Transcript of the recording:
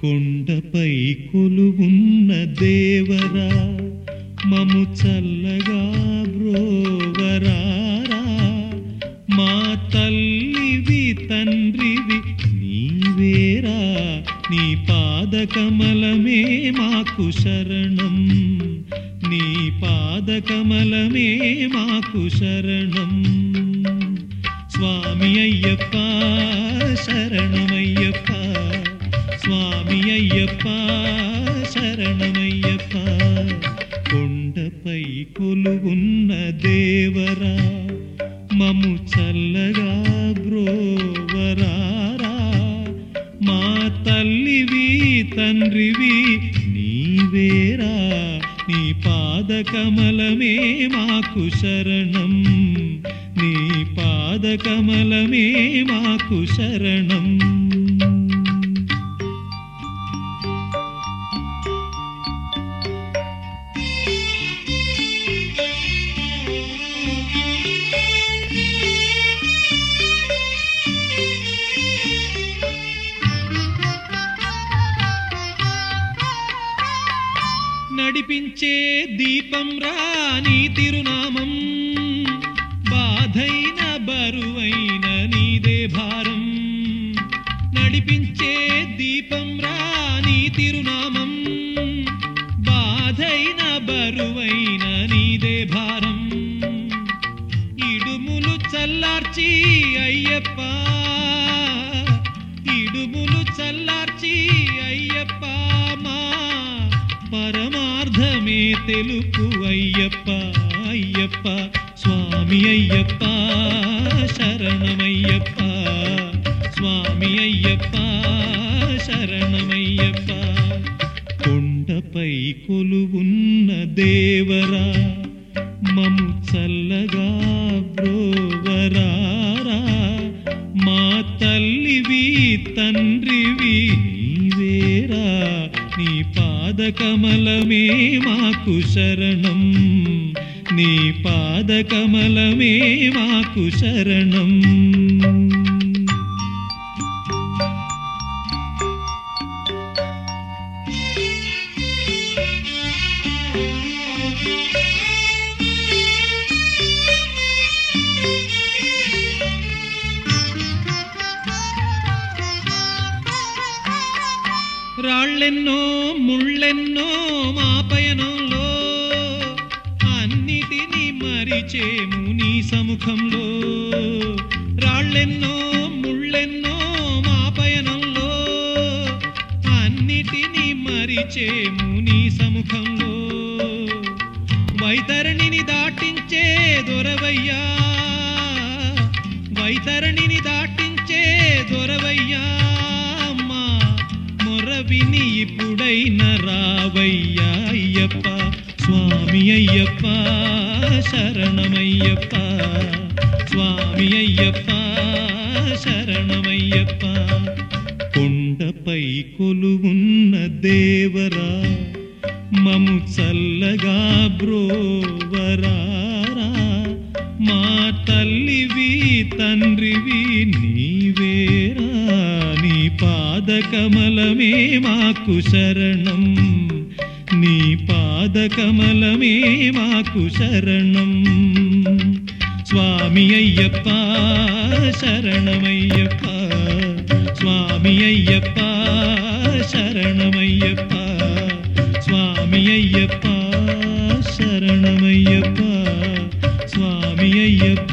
కొండపై కొలువున్న దేవరా మము చల్లగా నీ పాదకమలమే మాకు శరణం. నీ పాదకమలమే మాకు శరణం. స్వామి అయ్యప్ప శరణమయ్యప్ప. స్వామి అయ్యప్ప నీ పాదకమలమే మాకు శరణం నీ పాదకమలమే మాకు శరణం నడిపించే దీపం రాని తిరునామం. బాధైన బరువైన నీదే భారం. నడిపించే దీపం రాని తిరునామం. బాధైన బరువైన నీదే భారం. ఇడుములు చల్లార్చి అయ్యప్ప తెలుపు అయ్యప్ప అయ్యప్ప స్వామి అయ్యప్ప శరణమయ్యప్ప స్వామి అయ్యప్ప శరణమయ్యప్ప. కొండపై కొలువున్న దేవరా మము చల్లగా బ్రోవరారా. మా తల్లివి తన పాదకమలమే మాకు శరణం నీ పాదకమలమే మాకు శరణం రాళ్ళెన్నో ముళ్ళెన్నో మా పయనంలో. అన్నిటినీ మరిచేము నీ సముఖంలో. రాళ్ళెన్నో ముళ్ళెన్నో మా పయనంలో. అన్నిటినీ మరిచేము నీ సముఖంలో. వైతరణిని దాటించే దొరవయ్యా. వైతరణి కాని ఇప్పుడైన రావయ్యా అయ్యప్ప స్వామి అయ్యప్ప శరణమయ్యప్ప స్వామి అయ్యప్ప శరణమయ్యప్ప. కొండపై కొలువున్న దేవరా మము చల్లగా బ్రో పాదకమలమే మాకు శరణం. నీ పాదకమలమే మాకు శరణం. స్వామి అయ్యప్ప శరణమయ్యప్ప. స్వామి అయ్యప్ప శరణమయ్యప్ప. స్వామి అయ్యప్ప శరణమయ్యప్ప. స్వామి అయ్యప్ప